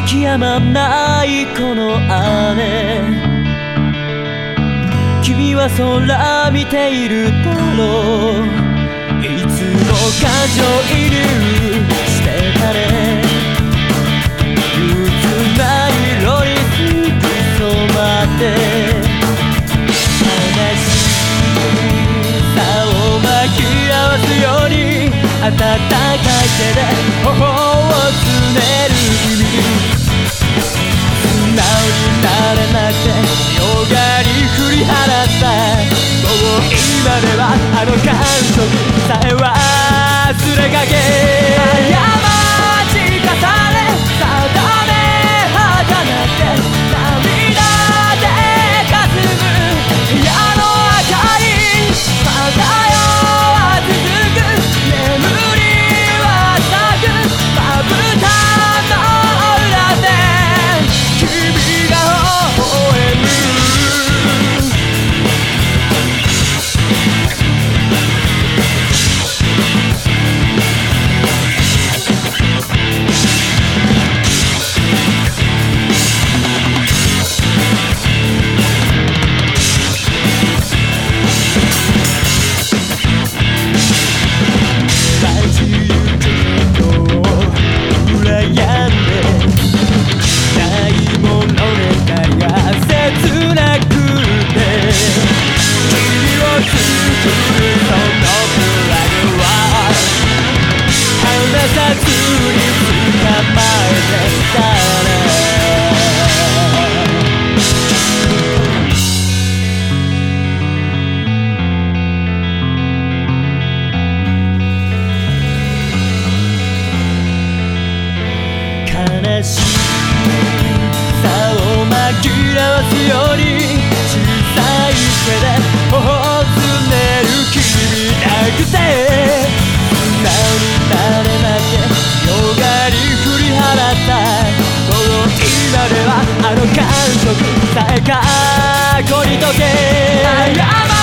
泣き止まないこの雨。君は空見ているだろう。いつも感情移入してたね。憂鬱な色にすぐ染まって。悲しさを巻き合わすように温かい手で頬の感触さえは紛らわすように小さい目で頬をつねる君なくて。素直になれなきゃよがり振り払った。この今ではあの感触さえ過去に溶け。謝